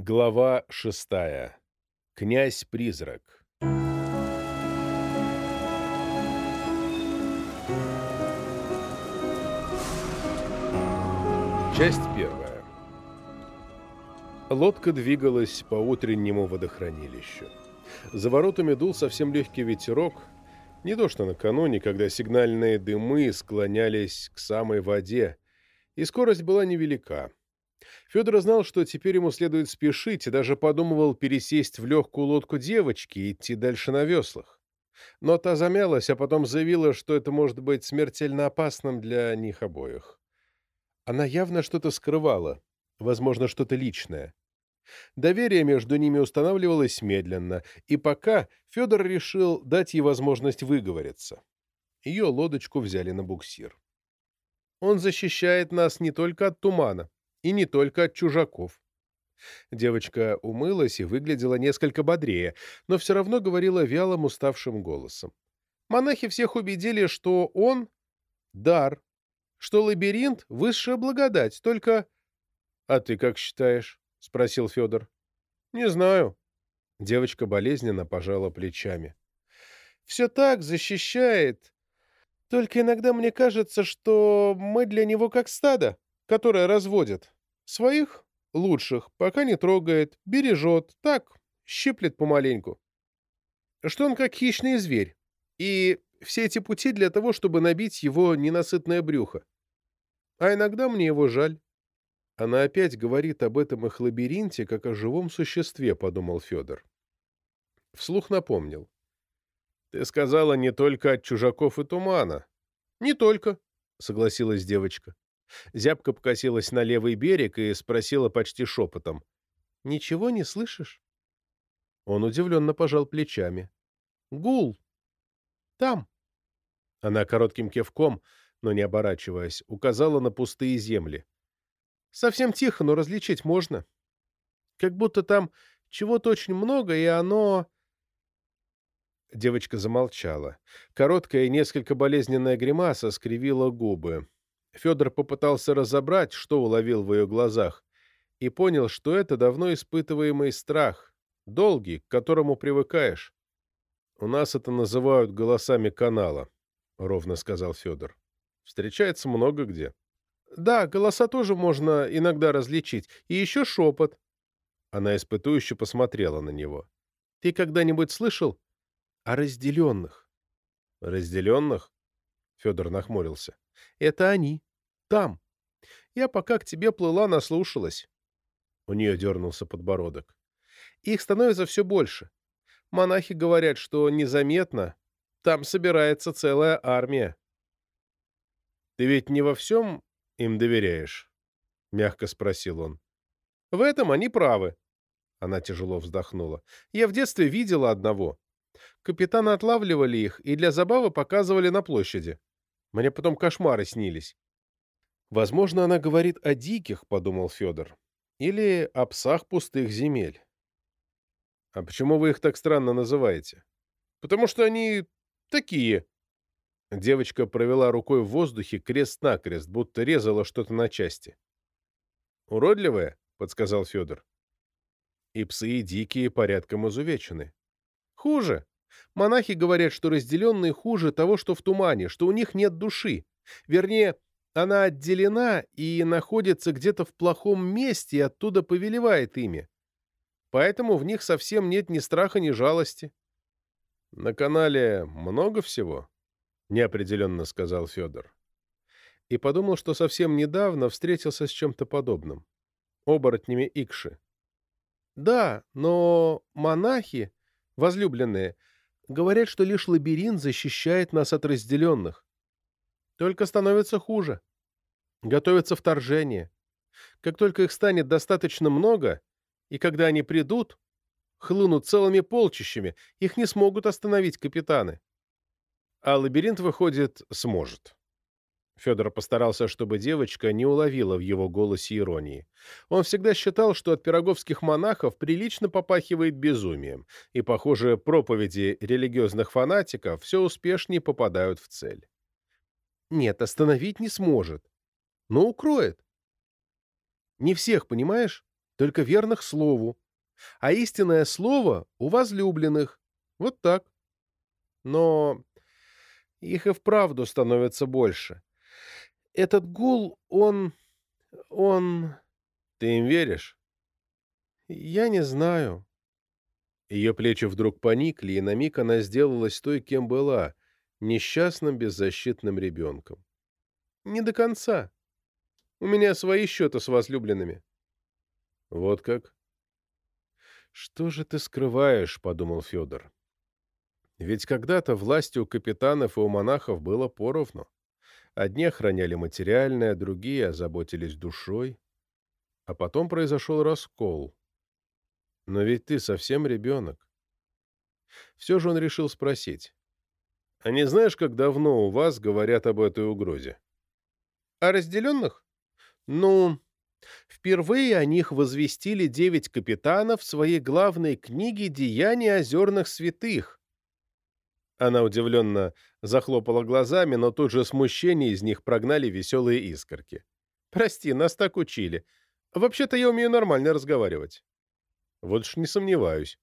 Глава шестая. Князь-призрак. Часть первая. Лодка двигалась по утреннему водохранилищу. За воротами дул совсем легкий ветерок, не то что накануне, когда сигнальные дымы склонялись к самой воде, и скорость была невелика. Федор знал, что теперь ему следует спешить, и даже подумывал пересесть в легкую лодку девочки и идти дальше на веслах. Но та замялась, а потом заявила, что это может быть смертельно опасным для них обоих. Она явно что-то скрывала, возможно, что-то личное. Доверие между ними устанавливалось медленно, и пока Федор решил дать ей возможность выговориться. Ее лодочку взяли на буксир. Он защищает нас не только от тумана, и не только от чужаков. Девочка умылась и выглядела несколько бодрее, но все равно говорила вялым уставшим голосом. Монахи всех убедили, что он — дар, что лабиринт — высшая благодать, только... — А ты как считаешь? — спросил Федор. — Не знаю. Девочка болезненно пожала плечами. — Все так, защищает. Только иногда мне кажется, что мы для него как стадо, которое разводят. Своих лучших пока не трогает, бережет, так, щиплет помаленьку. Что он как хищный зверь. И все эти пути для того, чтобы набить его ненасытное брюхо. А иногда мне его жаль. Она опять говорит об этом их лабиринте, как о живом существе, подумал Федор. Вслух напомнил. Ты сказала не только от чужаков и тумана. Не только, согласилась девочка. Зябка покосилась на левый берег и спросила почти шепотом. — Ничего не слышишь? Он удивленно пожал плечами. — Гул. Там. Она коротким кивком, но не оборачиваясь, указала на пустые земли. — Совсем тихо, но различить можно. Как будто там чего-то очень много, и оно... Девочка замолчала. Короткая и несколько болезненная гримаса скривила губы. Федор попытался разобрать, что уловил в ее глазах, и понял, что это давно испытываемый страх, долгий, к которому привыкаешь. «У нас это называют голосами канала», — ровно сказал Федор. «Встречается много где». «Да, голоса тоже можно иногда различить. И еще шепот». Она испытующе посмотрела на него. «Ты когда-нибудь слышал о разделенных?» «Разделенных?» Федор нахмурился. «Это они. Там. Я пока к тебе плыла, наслушалась. У нее дернулся подбородок. Их становится все больше. Монахи говорят, что незаметно там собирается целая армия. Ты ведь не во всем им доверяешь? Мягко спросил он. В этом они правы. Она тяжело вздохнула. Я в детстве видела одного. Капитаны отлавливали их и для забавы показывали на площади. Мне потом кошмары снились. Возможно, она говорит о диких, подумал Федор, или о псах пустых земель. А почему вы их так странно называете? Потому что они такие. Девочка провела рукой в воздухе крест-накрест, будто резала что-то на части. Уродливые, подсказал Федор. И псы, и дикие порядком изувечены. Хуже. Монахи говорят, что разделенные хуже того, что в тумане, что у них нет души. Вернее, она отделена и находится где-то в плохом месте и оттуда повелевает ими. Поэтому в них совсем нет ни страха, ни жалости. — На канале много всего? — неопределенно сказал Федор. И подумал, что совсем недавно встретился с чем-то подобным. Оборотнями Икши. — Да, но монахи, возлюбленные, говорят, что лишь лабиринт защищает нас от разделенных. Только становится хуже. Готовится вторжение. Как только их станет достаточно много, и когда они придут, хлынут целыми полчищами, их не смогут остановить капитаны. А лабиринт, выходит, сможет. Федор постарался, чтобы девочка не уловила в его голосе иронии. Он всегда считал, что от пироговских монахов прилично попахивает безумием, и, похоже, проповеди религиозных фанатиков все успешнее попадают в цель. Нет, остановить не сможет. Но укроет. Не всех, понимаешь? только верных слову, а истинное слово у возлюбленных. Вот так. Но их и вправду становится больше. Этот гул, он... он... Ты им веришь? Я не знаю. Ее плечи вдруг поникли, и на миг она сделалась той, кем была, несчастным беззащитным ребенком. Не до конца. У меня свои счеты с возлюбленными. Вот как? Что же ты скрываешь, подумал Федор. Ведь когда-то власти у капитанов и у монахов было поровну. Одни охраняли материальное, другие озаботились душой. А потом произошел раскол. Но ведь ты совсем ребенок. Все же он решил спросить. А не знаешь, как давно у вас говорят об этой угрозе? О разделенных? Ну, впервые о них возвестили девять капитанов в своей главной книге «Деяния озерных святых». Она удивленно захлопала глазами, но тут же смущение из них прогнали веселые искорки. «Прости, нас так учили. Вообще-то я умею нормально разговаривать». Вот уж не сомневаюсь.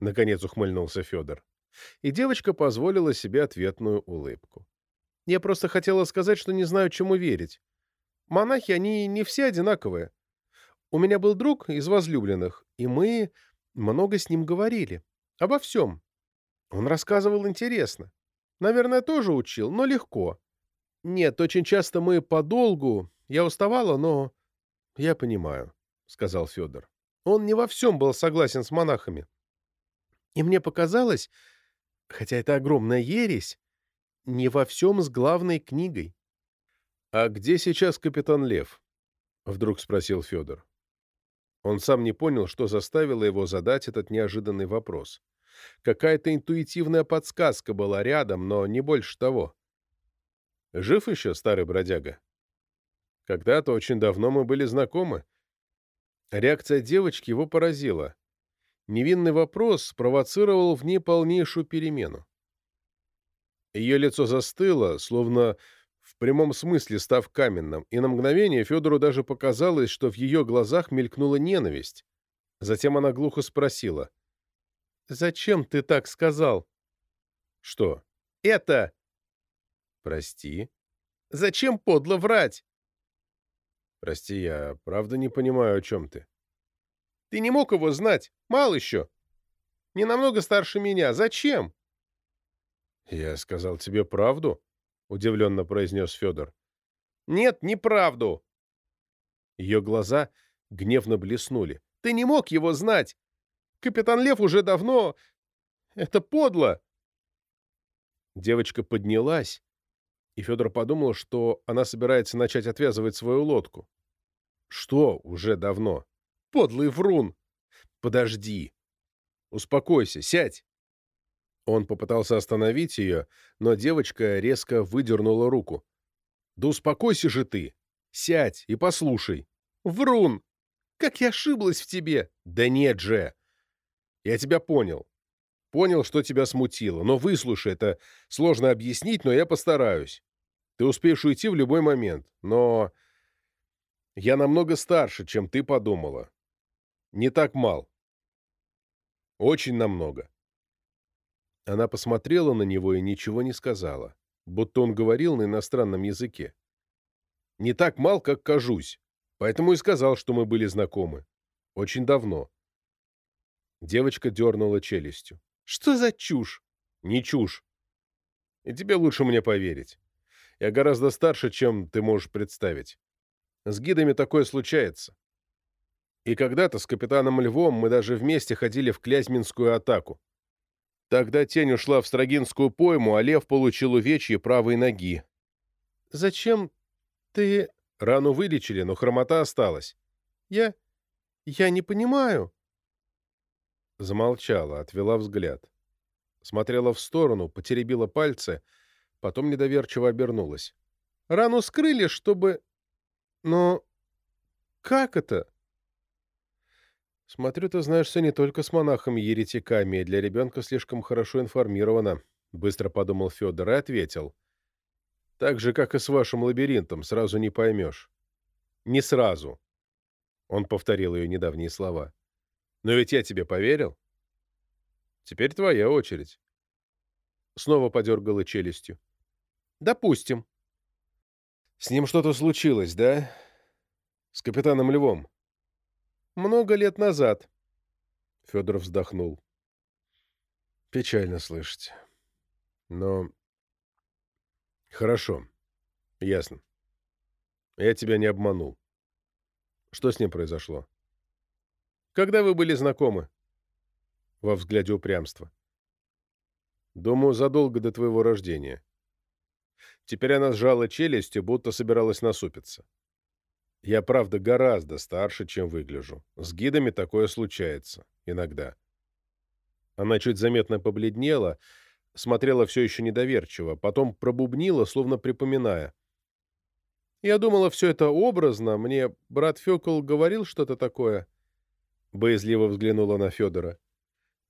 Наконец ухмыльнулся Федор. И девочка позволила себе ответную улыбку. Я просто хотела сказать, что не знаю, чему верить. Монахи, они не все одинаковые. У меня был друг из возлюбленных, и мы много с ним говорили. Обо всем. Он рассказывал интересно. Наверное, тоже учил, но легко. Нет, очень часто мы подолгу. Я уставала, но... Я понимаю, — сказал Федор. Он не во всем был согласен с монахами. И мне показалось, хотя это огромная ересь, не во всем с главной книгой. — А где сейчас капитан Лев? — вдруг спросил Федор. Он сам не понял, что заставило его задать этот неожиданный вопрос. Какая-то интуитивная подсказка была рядом, но не больше того. Жив еще старый бродяга? Когда-то очень давно мы были знакомы, Реакция девочки его поразила. Невинный вопрос спровоцировал в ней полнейшую перемену. Ее лицо застыло, словно в прямом смысле став каменным, и на мгновение Федору даже показалось, что в ее глазах мелькнула ненависть. Затем она глухо спросила. «Зачем ты так сказал?» «Что?» «Это!» «Прости». «Зачем подло врать?» Прости, я правда не понимаю, о чем ты. Ты не мог его знать. Мал еще. Не намного старше меня. Зачем? Я сказал тебе правду, удивленно произнес Федор. Нет, не правду. Ее глаза гневно блеснули. Ты не мог его знать. Капитан Лев уже давно... Это подло. Девочка поднялась, и Федор подумал, что она собирается начать отвязывать свою лодку. Что уже давно? Подлый врун! Подожди. Успокойся, сядь. Он попытался остановить ее, но девочка резко выдернула руку. Да успокойся же ты. Сядь и послушай. Врун! Как я ошиблась в тебе! Да нет же! Я тебя понял. Понял, что тебя смутило. Но выслушай, это сложно объяснить, но я постараюсь. Ты успеешь уйти в любой момент. Но я намного старше, чем ты подумала. Не так мал. Очень намного. Она посмотрела на него и ничего не сказала, будто он говорил на иностранном языке. Не так мал, как кажусь, поэтому и сказал, что мы были знакомы. Очень давно. Девочка дернула челюстью. Что за чушь? Не чушь. И тебе лучше мне поверить. Я гораздо старше, чем ты можешь представить. С гидами такое случается. И когда-то с капитаном Львом мы даже вместе ходили в Клязьминскую атаку. Тогда тень ушла в Строгинскую пойму, а Лев получил увечье правой ноги. «Зачем ты...» Рану вылечили, но хромота осталась. «Я... я не понимаю». Замолчала, отвела взгляд. Смотрела в сторону, потеребила пальцы, потом недоверчиво обернулась. «Рану скрыли, чтобы...» Но как это? Смотрю, ты знаешься не только с монахами-еретиками, для ребенка слишком хорошо информирована, быстро подумал Федор и ответил. Так же, как и с вашим лабиринтом, сразу не поймешь. Не сразу. Он повторил ее недавние слова. «Но ведь я тебе поверил. Теперь твоя очередь». Снова подергала челюстью. «Допустим». «С ним что-то случилось, да? С капитаном Львом?» «Много лет назад». Федор вздохнул. «Печально слышать. Но...» «Хорошо. Ясно. Я тебя не обманул. Что с ним произошло? Когда вы были знакомы? Во взгляде упрямства. Думаю, задолго до твоего рождения. Теперь она сжала челюстью, будто собиралась насупиться. Я, правда, гораздо старше, чем выгляжу. С гидами такое случается. Иногда. Она чуть заметно побледнела, смотрела все еще недоверчиво, потом пробубнила, словно припоминая. Я думала, все это образно. Мне брат Фёкл говорил что-то такое. Боязливо взглянула на Федора.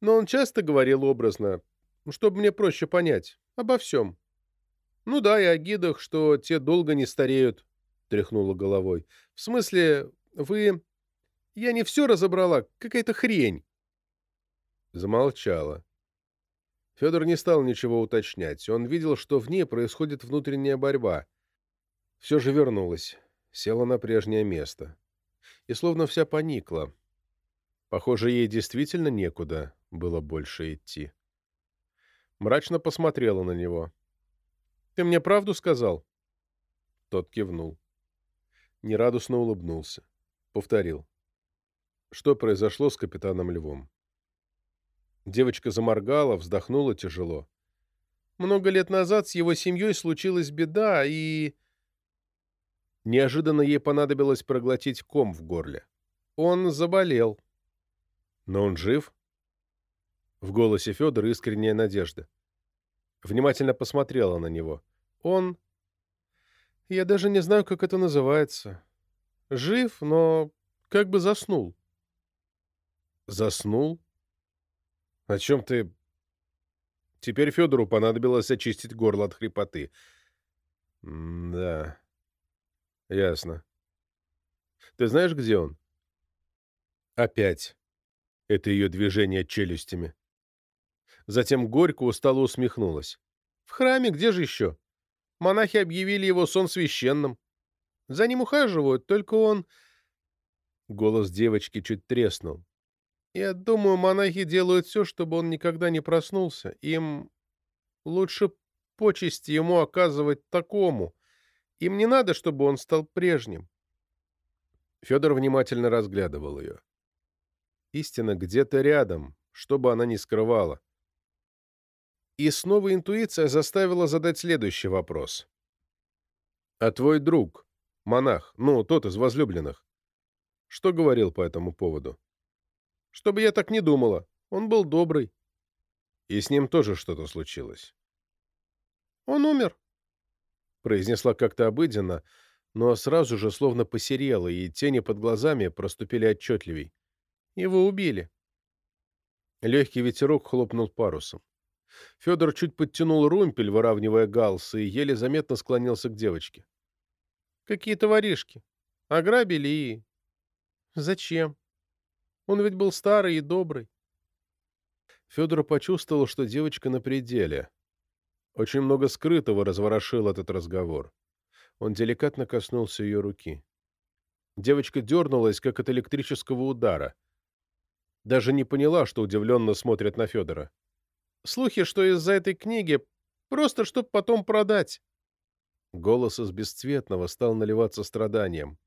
Но он часто говорил образно, чтобы мне проще понять. Обо всем. Ну да, и о гидах, что те долго не стареют, тряхнула головой. В смысле, вы... Я не все разобрала, какая-то хрень. Замолчала. Федор не стал ничего уточнять. Он видел, что в ней происходит внутренняя борьба все же вернулась, села на прежнее место. И словно вся поникла. Похоже, ей действительно некуда было больше идти. Мрачно посмотрела на него. «Ты мне правду сказал?» Тот кивнул. Нерадостно улыбнулся. Повторил. Что произошло с капитаном Львом? Девочка заморгала, вздохнула тяжело. Много лет назад с его семьей случилась беда, и... Неожиданно ей понадобилось проглотить ком в горле. Он заболел. Но он жив? В голосе Федора искренняя надежда. Внимательно посмотрела на него. Он... Я даже не знаю, как это называется. Жив, но как бы заснул. Заснул? О чем ты... Теперь Федору понадобилось очистить горло от хрипоты. М да... Ясно. Ты знаешь, где он? Опять. Это ее движение челюстями. Затем горько устало усмехнулась. В храме, где же еще? Монахи объявили его сон священным. За ним ухаживают, только он... Голос девочки чуть треснул. Я думаю, монахи делают все, чтобы он никогда не проснулся. Им лучше почести ему оказывать такому, им не надо, чтобы он стал прежним. Федор внимательно разглядывал ее. Истина где-то рядом, что бы она ни скрывала. И снова интуиция заставила задать следующий вопрос. «А твой друг, монах, ну, тот из возлюбленных, что говорил по этому поводу?» «Чтобы я так не думала. Он был добрый». «И с ним тоже что-то случилось?» «Он умер», произнесла как-то обыденно, но сразу же словно посерела, и тени под глазами проступили отчетливей. Его убили. Легкий ветерок хлопнул парусом. Федор чуть подтянул румпель, выравнивая галсы, и еле заметно склонился к девочке. «Какие-то воришки. Ограбили и... Зачем? Он ведь был старый и добрый». Федор почувствовал, что девочка на пределе. Очень много скрытого разворошил этот разговор. Он деликатно коснулся ее руки. Девочка дернулась, как от электрического удара. Даже не поняла, что удивленно смотрит на Федора. «Слухи, что из-за этой книги, просто чтоб потом продать». Голос из бесцветного стал наливаться страданием.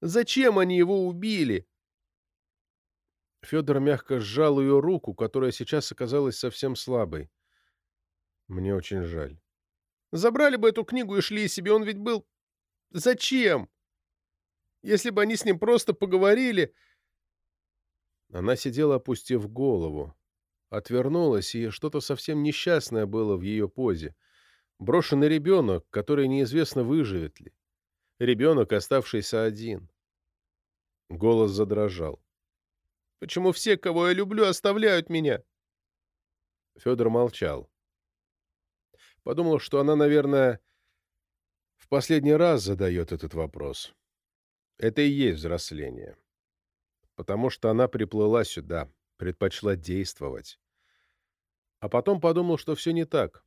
«Зачем они его убили?» Федор мягко сжал ее руку, которая сейчас оказалась совсем слабой. Мне очень жаль. Забрали бы эту книгу и шли себе, он ведь был... Зачем? Если бы они с ним просто поговорили... Она сидела, опустив голову. Отвернулась, и что-то совсем несчастное было в ее позе. Брошенный ребенок, который неизвестно, выживет ли. Ребенок, оставшийся один. Голос задрожал. «Почему все, кого я люблю, оставляют меня?» Федор молчал. Подумал, что она, наверное, в последний раз задает этот вопрос. Это и есть взросление. потому что она приплыла сюда, предпочла действовать. А потом подумал, что все не так.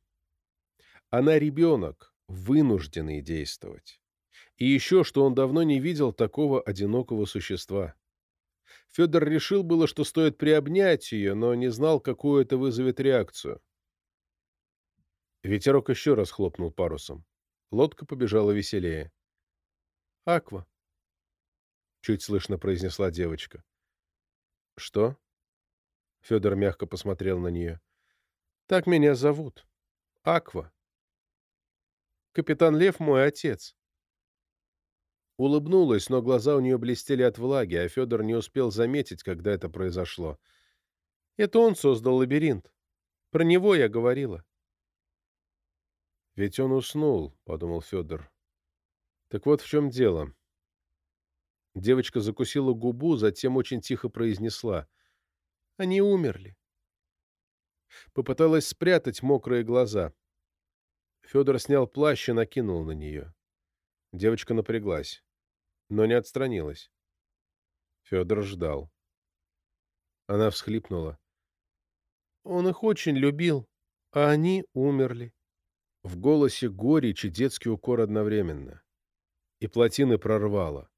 Она ребенок, вынужденный действовать. И еще, что он давно не видел такого одинокого существа. Федор решил было, что стоит приобнять ее, но не знал, какую это вызовет реакцию. Ветерок еще раз хлопнул парусом. Лодка побежала веселее. «Аква», — чуть слышно произнесла девочка. «Что?» Федор мягко посмотрел на нее. «Так меня зовут. Аква. Капитан Лев мой отец». Улыбнулась, но глаза у нее блестели от влаги, а Федор не успел заметить, когда это произошло. «Это он создал лабиринт. Про него я говорила». «Ведь он уснул», — подумал Федор. «Так вот в чем дело». Девочка закусила губу, затем очень тихо произнесла. «Они умерли». Попыталась спрятать мокрые глаза. Федор снял плащ и накинул на нее. Девочка напряглась, но не отстранилась. Федор ждал. Она всхлипнула. «Он их очень любил, а они умерли». В голосе горечь и детский укор одновременно. И плотины прорвало.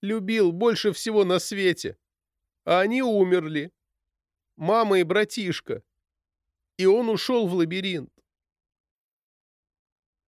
«Любил больше всего на свете, а они умерли. Мама и братишка. И он ушел в лабиринт.